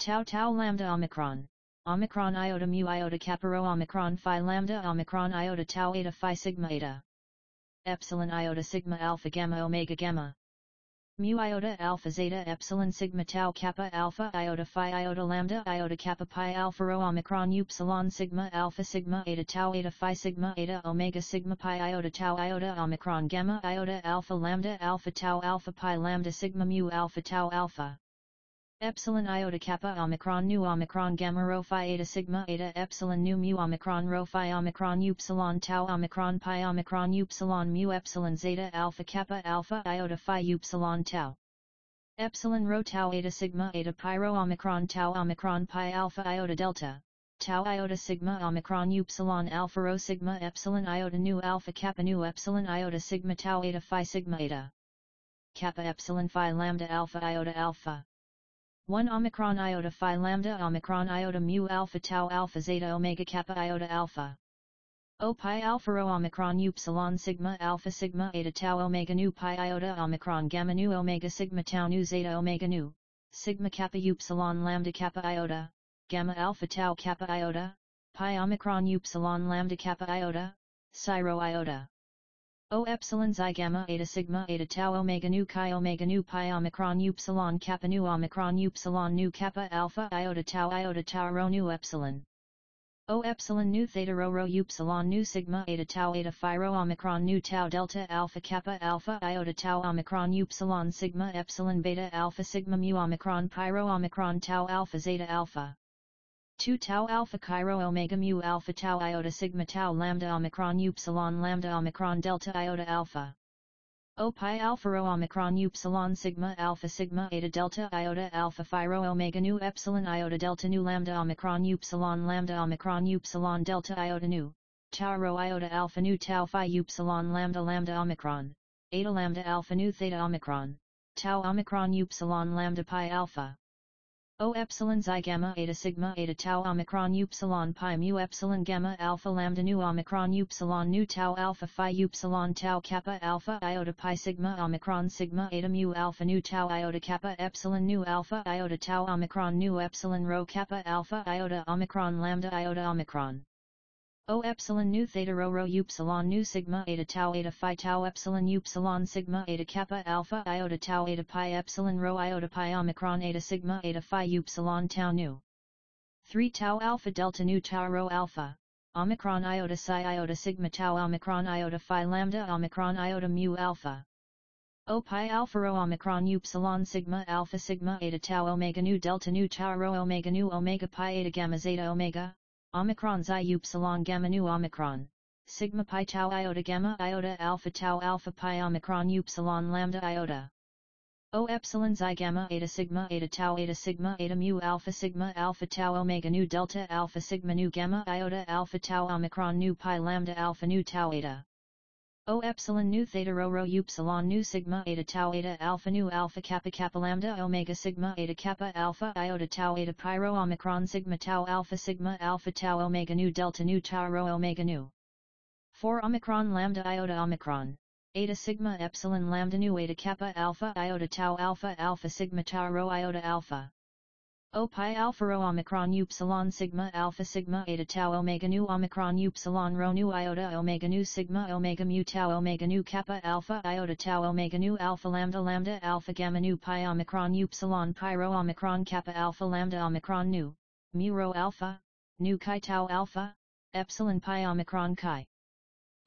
tau tau lambda omicron, omicron iota mu iota kappa rho omicron phi lambda omicron iota tau eta phi sigma eta, epsilon iota sigma alpha gamma omega gamma, mu iota alpha zeta epsilon sigma tau kappa alpha iota phi iota lambda iota kappa pi alpha rho omicron upsilon sigma alpha sigma eta tau eta phi sigma eta omega sigma pi iota tau iota omicron gamma iota alpha lambda alpha tau alpha pi lambda sigma mu alpha tau alpha epsilon iota kappa omicron nu omicron gamma rho phi eta sigma eta epsilon nu mu omicron rho phi omicron upsilon tau omicron pi omicron upsilon mu epsilon zeta alpha kappa alpha iota phi upsilon tau. Epsilon rho tau eta sigma eta pi rho omicron tau omicron pi alpha iota delta. Tau iota sigma omicron upsilon alpha rho sigma epsilon iota nu alpha kappa nu epsilon iota sigma tau eta phi sigma eta. Kappa epsilon phi lambda alpha iota alpha 1 Omicron iota phi lambda Omicron iota mu alpha tau alpha zeta omega kappa iota alpha. O pi alpha rho Omicron upsilon sigma alpha sigma eta tau omega nu pi iota Omicron gamma nu omega sigma tau nu zeta omega nu, sigma kappa upsilon lambda kappa iota, gamma alpha tau kappa iota, pi Omicron upsilon lambda kappa iota, psi rho iota. O epsilon xi gamma eta sigma eta tau omega nu chi omega nu pi omicron upsilon kappa nu omicron upsilon nu kappa alpha iota tau iota tau rho nu epsilon. O epsilon nu theta rho rho upsilon nu sigma eta tau eta phi rho omicron nu tau delta alpha kappa alpha iota tau omicron upsilon sigma epsilon beta alpha sigma mu omicron pi rho omicron tau alpha zeta alpha. 2 tau alpha Cairo omega mu alpha tau iota sigma tau lambda omicron upsilon lambda omicron delta iota alpha. O pi alpha rho omicron upsilon sigma alpha sigma eta delta iota alpha phi rho omega nu epsilon iota delta nu lambda omicron upsilon lambda omicron upsilon delta iota nu, tau rho iota alpha nu tau phi upsilon lambda lambda omicron, eta lambda alpha nu theta omicron, tau omicron upsilon lambda pi alpha. O epsilon xi gamma eta sigma eta tau omicron upsilon pi mu epsilon gamma alpha lambda nu omicron upsilon nu tau alpha phi upsilon tau kappa alpha iota pi sigma omicron sigma eta mu alpha nu tau iota kappa epsilon nu alpha iota tau omicron nu epsilon rho kappa alpha iota omicron lambda iota omicron. O epsilon nu theta rho rho upsilon nu sigma eta tau eta phi tau epsilon upsilon sigma eta kappa alpha iota tau eta pi epsilon rho iota pi omicron eta sigma eta phi upsilon tau nu. 3 tau alpha delta nu tau rho alpha, omicron iota psi iota sigma tau omicron iota phi lambda omicron iota mu alpha. O pi alpha rho omicron upsilon sigma alpha sigma eta tau omega nu delta nu tau rho omega nu omega pi eta gamma zeta omega, Omicron xi upsilon gamma nu omicron, sigma pi tau iota gamma iota alpha tau alpha pi omicron upsilon lambda iota. O epsilon xi gamma eta sigma eta tau eta sigma eta mu alpha sigma alpha tau omega nu delta alpha sigma nu gamma iota alpha tau omicron nu pi lambda alpha nu tau eta. O epsilon nu theta rho rho upsilon nu sigma eta tau eta alpha nu alpha kappa kappa lambda omega sigma eta kappa alpha iota tau eta pi rho omicron sigma tau alpha sigma alpha tau omega nu delta nu tau rho omega nu. 4 omicron lambda iota omicron. Eta sigma epsilon lambda nu eta kappa alpha iota tau alpha alpha sigma tau rho iota alpha. O pi alpha rho omicron upsilon sigma alpha sigma eta tau omega nu omicron upsilon rho nu iota omega nu sigma omega mu tau omega nu kappa alpha iota tau omega nu alpha lambda lambda alpha gamma nu pi omicron upsilon pi rho omicron kappa alpha lambda omicron nu, mu rho alpha, nu chi tau alpha, epsilon pi omicron chi.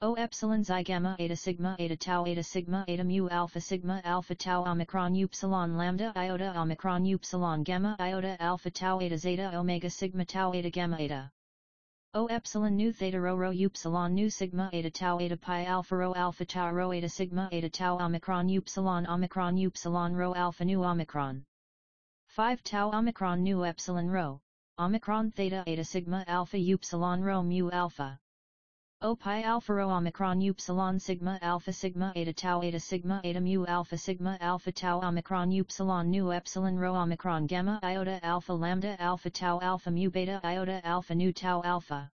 O epsilon xi gamma eta sigma eta tau eta sigma eta mu alpha sigma alpha tau omicron upsilon lambda iota omicron upsilon gamma iota alpha tau eta zeta omega sigma tau eta gamma eta. O epsilon nu theta rho rho upsilon nu sigma eta tau eta pi alpha rho alpha tau rho eta sigma eta tau omicron upsilon omicron upsilon rho alpha nu omicron. 5 tau omicron nu epsilon rho, omicron theta eta sigma alpha upsilon rho mu alpha. O pi alpha rho omicron upsilon sigma alpha sigma eta tau eta sigma eta mu alpha sigma alpha tau omicron upsilon nu epsilon rho omicron gamma iota alpha lambda alpha tau alpha mu beta iota alpha nu tau alpha.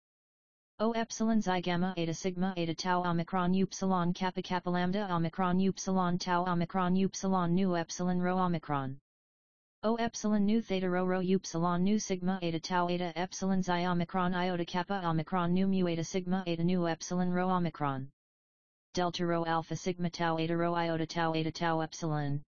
O epsilon xi gamma eta sigma eta tau omicron upsilon kappa kappa lambda omicron upsilon tau omicron upsilon nu epsilon rho omicron. O epsilon nu theta rho rho upsilon nu sigma eta tau eta epsilon xi omicron iota kappa omicron nu mu eta sigma eta nu epsilon rho omicron. Delta rho alpha sigma tau eta rho iota tau eta tau epsilon.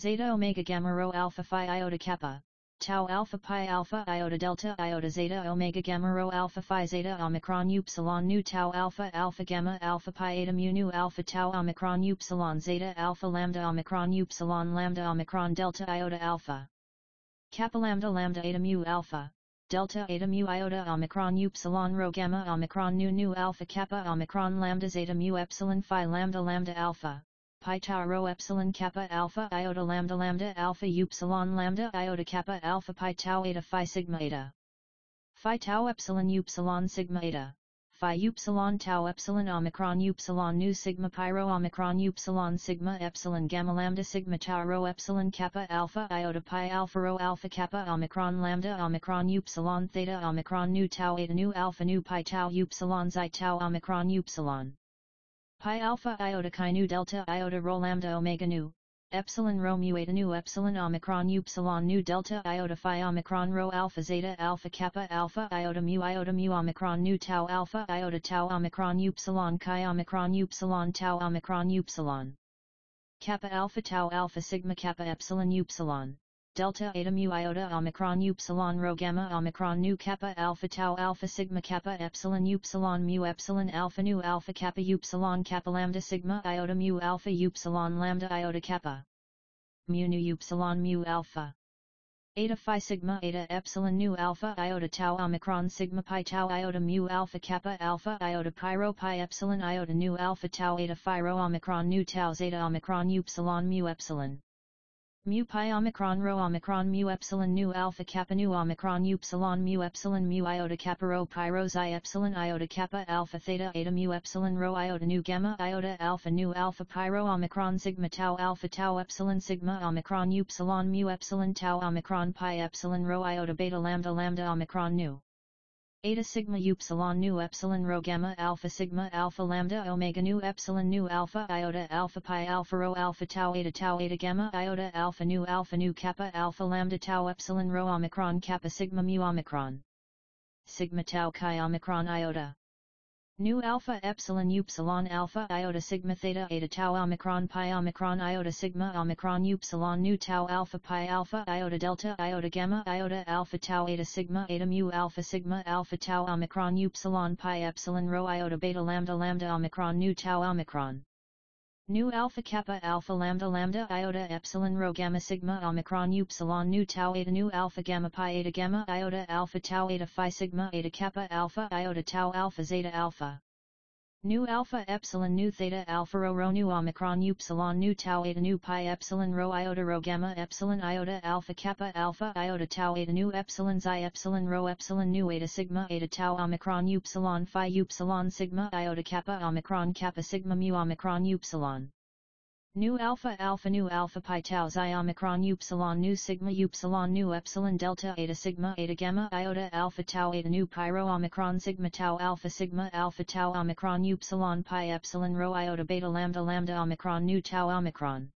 Zeta omega gamma rho alpha phi iota kappa tau alpha pi alpha iota delta iota zeta omega gamma rho alpha phi zeta omicron upsilon nu tau alpha alpha gamma alpha pi eta mu nu alpha tau omicron upsilon zeta alpha lambda omicron upsilon lambda omicron delta iota alpha. Kappa lambda lambda eta mu alpha. Delta eta mu iota omicron upsilon rho gamma omicron nu nu alpha kappa omicron lambda zeta mu epsilon phi lambda lambda alpha pi tau rho epsilon kappa alpha iota lambda lambda alpha upsilon lambda iota kappa alpha pi tau eta phi sigma eta. Phi tau epsilon upsilon sigma eta. Phi upsilon tau epsilon omicron upsilon nu sigma pi rho omicron upsilon sigma epsilon gamma lambda sigma tau rho epsilon kappa alpha iota pi alpha rho alpha kappa omicron lambda omicron upsilon theta omicron nu tau eta nu alpha nu pi tau upsilon xi tau omicron upsilon. Pi alpha iota chi nu delta iota rho lambda omega nu, epsilon rho mu eta nu epsilon omicron upsilon nu delta iota phi omicron rho alpha zeta alpha kappa alpha iota mu iota mu omicron nu tau alpha iota tau omicron upsilon chi omicron upsilon tau omicron upsilon. Kappa alpha tau alpha sigma kappa epsilon upsilon delta eta mu iota omicron upsilon rho gamma omicron nu kappa alpha tau alpha sigma kappa epsilon upsilon mu epsilon alpha nu alpha kappa upsilon kappa lambda sigma iota mu alpha upsilon lambda iota kappa. Mu nu upsilon mu alpha. Eta phi sigma eta epsilon nu alpha iota tau omicron sigma pi tau iota mu alpha kappa alpha iota pi rho pi epsilon iota nu alpha tau eta phi rho omicron nu tau zeta omicron upsilon mu epsilon mu pi omicron rho omicron mu epsilon nu alpha kappa nu omicron upsilon mu epsilon mu iota kappa rho pi rho xi epsilon iota kappa alpha theta eta mu epsilon rho iota nu gamma iota alpha nu alpha pi rho omicron sigma tau alpha tau epsilon sigma omicron upsilon mu epsilon tau omicron pi epsilon rho iota beta lambda lambda omicron nu eta sigma upsilon nu epsilon rho gamma alpha sigma alpha lambda omega nu epsilon nu alpha iota alpha pi alpha rho alpha tau eta tau eta gamma iota alpha nu alpha nu kappa alpha lambda tau epsilon rho omicron kappa sigma mu omicron. Sigma tau chi omicron iota Nu alpha epsilon upsilon alpha iota sigma theta eta tau omicron pi omicron iota sigma omicron upsilon nu tau alpha pi alpha iota delta iota gamma iota alpha tau eta sigma eta mu alpha sigma alpha tau omicron upsilon pi epsilon rho iota beta lambda lambda omicron nu tau omicron. Nu alpha kappa alpha lambda lambda iota epsilon rho gamma sigma omicron upsilon nu tau eta nu alpha gamma pi eta gamma iota alpha tau eta phi sigma eta kappa alpha iota tau alpha zeta alpha. Nu alpha epsilon nu theta alpha rho rho nu omicron upsilon nu tau eta nu pi epsilon rho iota rho gamma epsilon iota alpha kappa alpha iota tau eta nu epsilon xi epsilon rho epsilon nu eta sigma eta tau omicron upsilon phi upsilon sigma iota kappa omicron kappa sigma mu omicron upsilon. Nu alpha alpha nu alpha pi tau xi omicron upsilon nu sigma upsilon nu epsilon delta eta sigma eta gamma iota alpha tau eta nu pi omicron sigma tau alpha sigma alpha tau omicron upsilon pi epsilon rho iota beta lambda lambda omicron nu tau omicron.